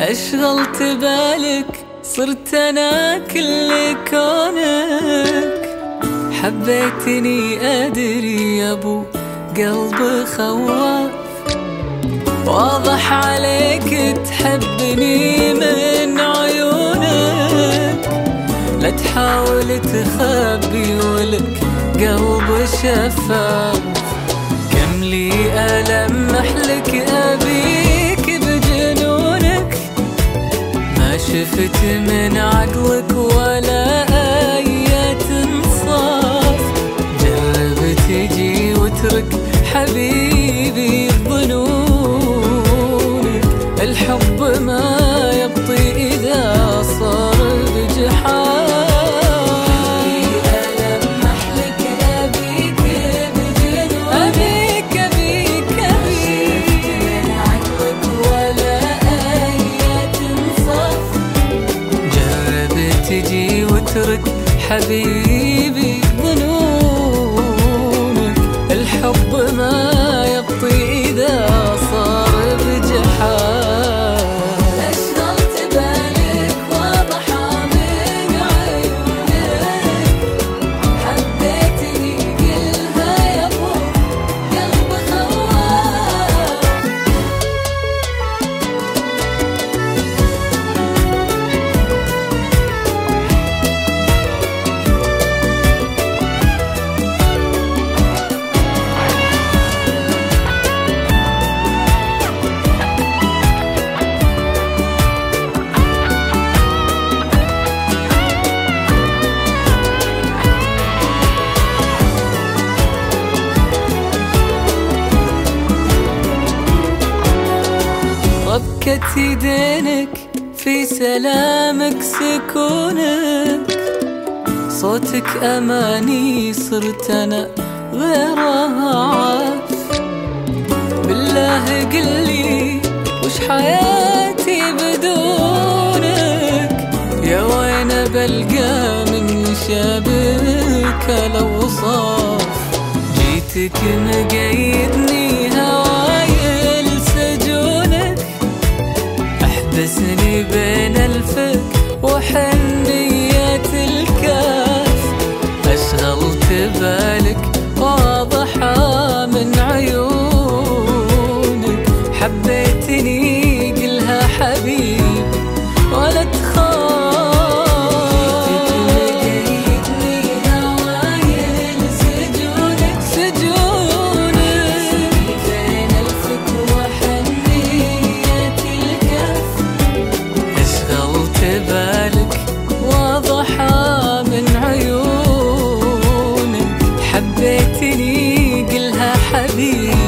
أشغلت بالك صرت أنا كل كونك. حبيتني أدري يا أبو قلب خواف. واضح عليك تحبني من عيونك. لا تحاول تخبي ولك قلب شفاف. كم لي ألمح لك أبيك شفت من عقلك ولا آية انصاف جرب تجي وترك حبيبي. تجي وترك حبيبي. ربكة يدينك في سلامك سكونك. صوتك أماني صرت أنا غيرها. عاف بالله قلي وش حياتي بدونك؟ يا وين بلقى من يشابهك الأوصاف جيتك مقيدني هواي بين الفك TV.